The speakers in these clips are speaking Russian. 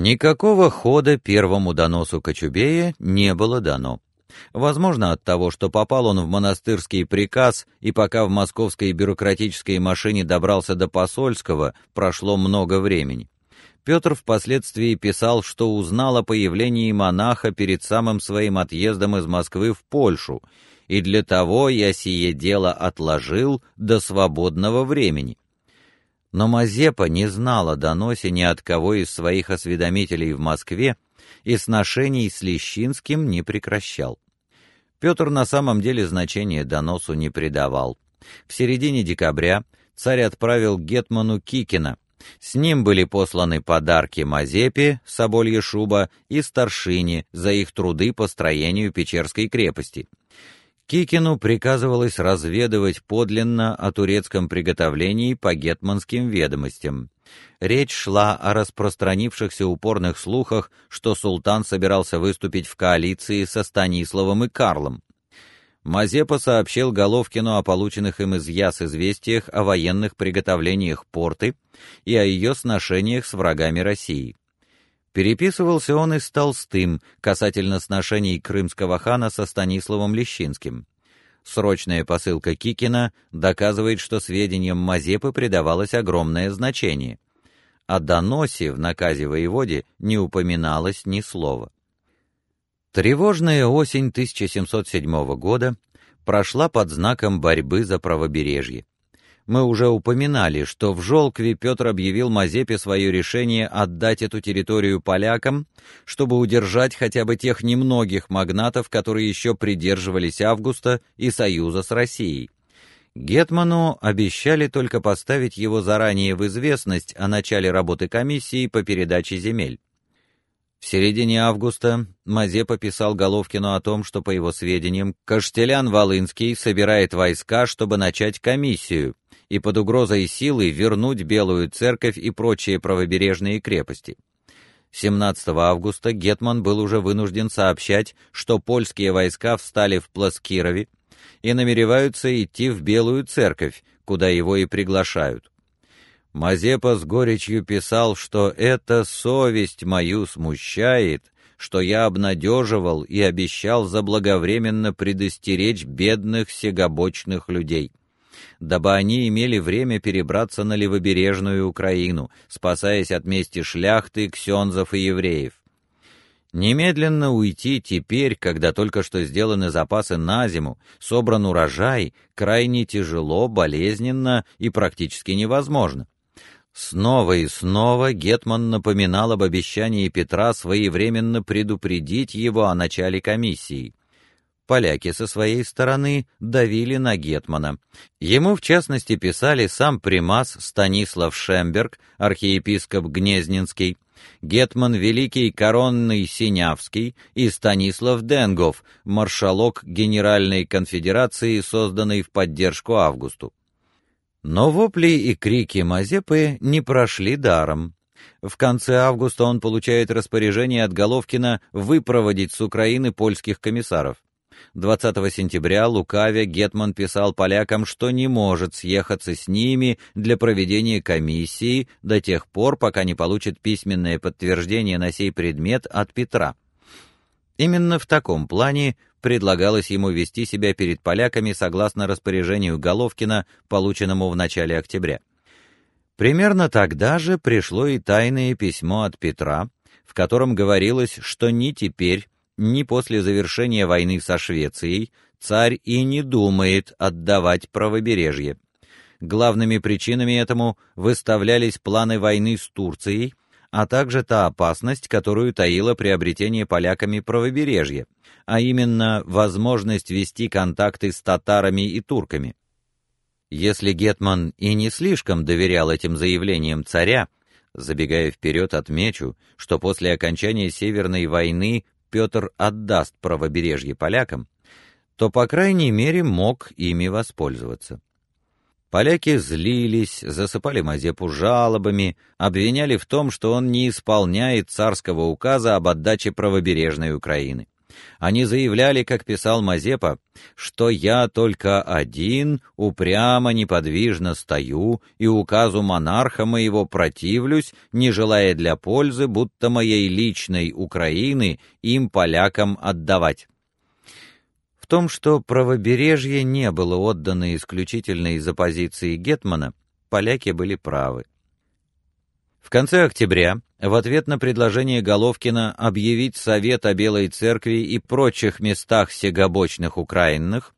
Никакого хода первому доносу Кочубея не было дано. Возможно, от того, что попал он в монастырский приказ, и пока в московской бюрократической машине добрался до посольского, прошло много времени. Петр впоследствии писал, что узнал о появлении монаха перед самым своим отъездом из Москвы в Польшу, и для того я сие дело отложил до свободного времени. Но Мазепа не знал о доносе ни от кого из своих осведомителей в Москве и сношений с Лещинским не прекращал. Петр на самом деле значения доносу не придавал. В середине декабря царь отправил гетману Кикина. С ним были посланы подарки Мазепе, Соболье шуба и старшине за их труды по строению Печерской крепости. Кикину приказывалось разведывать подлинно о турецком приготовлении по гетманским ведомостям. Речь шла о распространившихся упорных слухах, что султан собирался выступить в коалиции со Станиславом и Карлом. Мазепа сообщил Головкину о полученных им из Яс известиях о военных приготовлениях порты и о ее сношениях с врагами России. Переписывался он и с Толстым касательно сношений крымского хана со Станиславом Лещинским. Срочная посылка Кикина доказывает, что сведениям Мазепы придавалось огромное значение. О доносе в наказе воеводе не упоминалось ни слова. Тревожная осень 1707 года прошла под знаком борьбы за правобережье. Мы уже упоминали, что в Жолкве Петр объявил Мазепе свое решение отдать эту территорию полякам, чтобы удержать хотя бы тех немногих магнатов, которые еще придерживались Августа и союза с Россией. Гетману обещали только поставить его заранее в известность о начале работы комиссии по передаче земель. В середине августа Мазепа писал Головкину о том, что, по его сведениям, Каштелян Волынский собирает войска, чтобы начать комиссию, и под угрозой силы вернуть Белую церковь и прочие правобережные крепости. 17 августа гетман был уже вынужден сообщать, что польские войска встали в Пласкирове и намереваются идти в Белую церковь, куда его и приглашают. Мазепа с горечью писал, что эта совесть мою смущает, что я обнадеживал и обещал заблаговременно предостеречь бедных сегобочных людей дабы они имели время перебраться на левобережную Украину, спасаясь от мести шляхты, ксензов и евреев. Немедленно уйти теперь, когда только что сделаны запасы на зиму, собран урожай, крайне тяжело, болезненно и практически невозможно. Снова и снова гетман напоминал об обещании Петра своевременно предупредить его о начале комиссии. Поляки со своей стороны давили на гетмана. Ему в частности писали сам примас Станислав Шемберг, архиепископ Гнезненский, гетман Великий Коронный Синявский и Станислав Денгов, маршалок Генеральной конфедерации, созданной в поддержку Августу. Но вопли и крики Мазепы не прошли даром. В конце августа он получает распоряжение от Головкина выпроводить с Украины польских комиссаров. 20 сентября Лукавя Гетман писал полякам, что не может съехаться с ними для проведения комиссии до тех пор, пока не получит письменное подтверждение на сей предмет от Петра. Именно в таком плане предлагалось ему вести себя перед поляками согласно распоряжению Головкина, полученному в начале октября. Примерно тогда же пришло и тайное письмо от Петра, в котором говорилось, что ни теперь, ни после завершения войны со Швецией царь и не думает отдавать правобережье. Главными причинами этому выставлялись планы войны с Турцией, а также та опасность, которую таило приобретение поляками правобережья, а именно возможность вести контакты с татарами и турками. Если гетман и не слишком доверял этим заявлениям царя, забегая вперед, отмечу, что после окончания Северной войны Петр отдаст правобережье полякам, то, по крайней мере, мог ими воспользоваться. Поляки злились, засыпали Мазепу жалобами, обвиняли в том, что он не исполняет царского указа об отдаче правобережной Украины. Они заявляли, как писал Мазепа, что я только один упрямо неподвижно стою и указу монарха моего противлюсь, не желая для пользы будто моей личной Украины им полякам отдавать. Том, что правобережье не было отдано исключительно из-за позиции гетмана, поляки были правы. В конце октября, в ответ на предложение Головкина объявить совет о Белой церкви и прочих местах сегобочных украинных,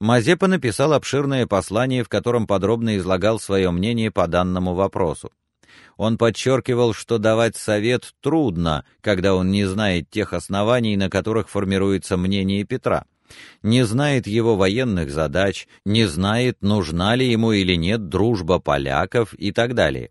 Мазепа написал обширное послание, в котором подробно излагал свое мнение по данному вопросу. Он подчеркивал, что давать совет трудно, когда он не знает тех оснований, на которых формируется мнение Петра, не знает его военных задач, не знает, нужна ли ему или нет дружба поляков и так далее.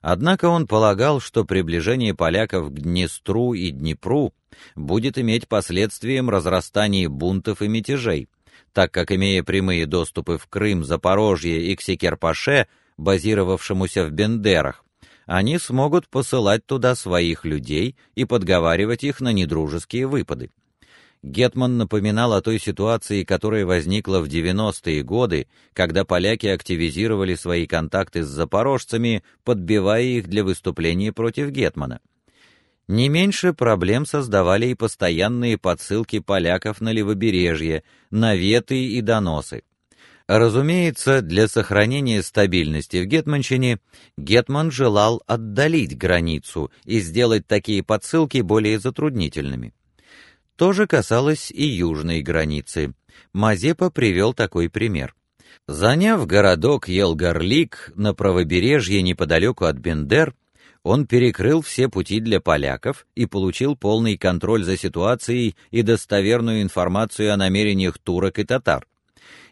Однако он полагал, что приближение поляков к Днестру и Днепру будет иметь последствием разрастания бунтов и мятежей, так как имея прямые доступы в Крым, Запорожье и к Секерпаше, базировавшемуся в Бендерах, они смогут посылать туда своих людей и подговаривать их на недружеские выпады. Гетман напоминал о той ситуации, которая возникла в 90-е годы, когда поляки активизировали свои контакты с запорожцами, подбивая их для выступления против гетмана. Не меньше проблем создавали и постоянные подсылки поляков на левобережье, наветы и доносы. Разумеется, для сохранения стабильности в гетманщине гетман желал отдалить границу и сделать такие подсылки более затруднительными. То же касалось и южной границы. Мазепа привел такой пример. Заняв городок Елгарлик на правобережье неподалеку от Бендер, он перекрыл все пути для поляков и получил полный контроль за ситуацией и достоверную информацию о намерениях турок и татар.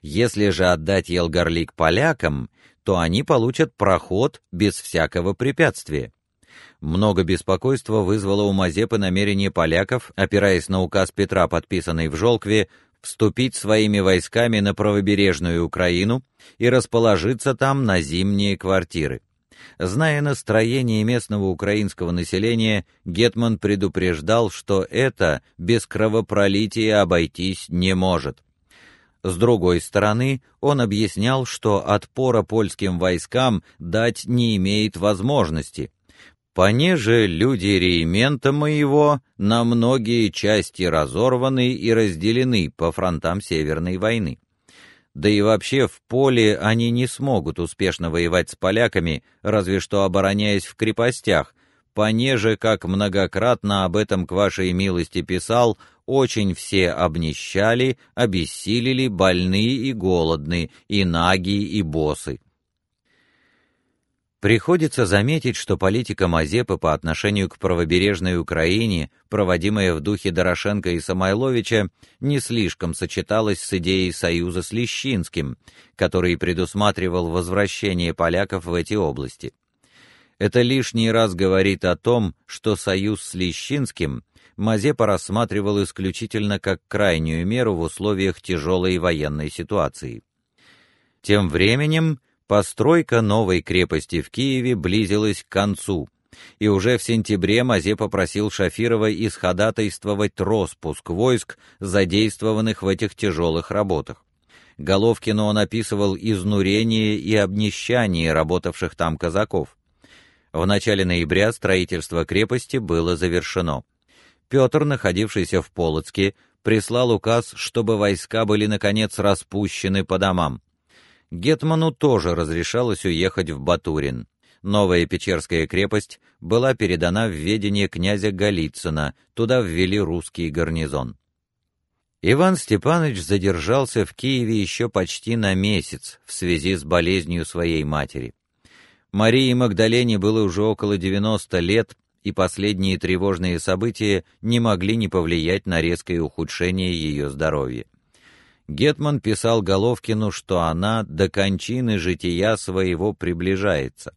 Если же отдать Елгарлик полякам, то они получат проход без всякого препятствия. Много беспокойства вызвало у Мазепы намерение поляков, опираясь на указ Петра, подписанный в Жолкве, вступить своими войсками на правобережную Украину и расположиться там на зимние квартиры. Зная настроение местного украинского населения, гетман предупреждал, что это без кровопролития обойтись не может. С другой стороны, он объяснял, что отпора польским войскам дать не имеет возможности, Понеже люди реймента моего на многие части разорваны и разделены по фронтам Северной войны. Да и вообще в поле они не смогут успешно воевать с поляками, разве что обороняясь в крепостях, понеже, как многократно об этом к вашей милости писал, очень все обнищали, обессилели, больные и голодны, и наги, и босы. Приходится заметить, что политика Мазепы по отношению к правобережной Украине, проводимая в духе Дорошенко и Самойловича, не слишком сочеталась с идеей союза с Лещинским, который предусматривал возвращение поляков в эти области. Это лишний раз говорит о том, что союз с Лещинским Мазепа рассматривал исключительно как крайнюю меру в условиях тяжелой военной ситуации. Тем временем Постройка новой крепости в Киеве близилась к концу, и уже в сентябре Мазе попросил Шафирова исходатайствовать распуск войск, задействованных в этих тяжелых работах. Головкину он описывал изнурение и обнищание работавших там казаков. В начале ноября строительство крепости было завершено. Петр, находившийся в Полоцке, прислал указ, чтобы войска были наконец распущены по домам. Гетману тоже разрешалось уехать в Батурин. Новая Печерская крепость была передана в ведение князя Голицына, туда ввели русский гарнизон. Иван Степанович задержался в Киеве еще почти на месяц в связи с болезнью своей матери. Марии Магдалене было уже около 90 лет, и последние тревожные события не могли не повлиять на резкое ухудшение ее здоровья. Гетман писал Головкину, что она до кончины жития своего приближается.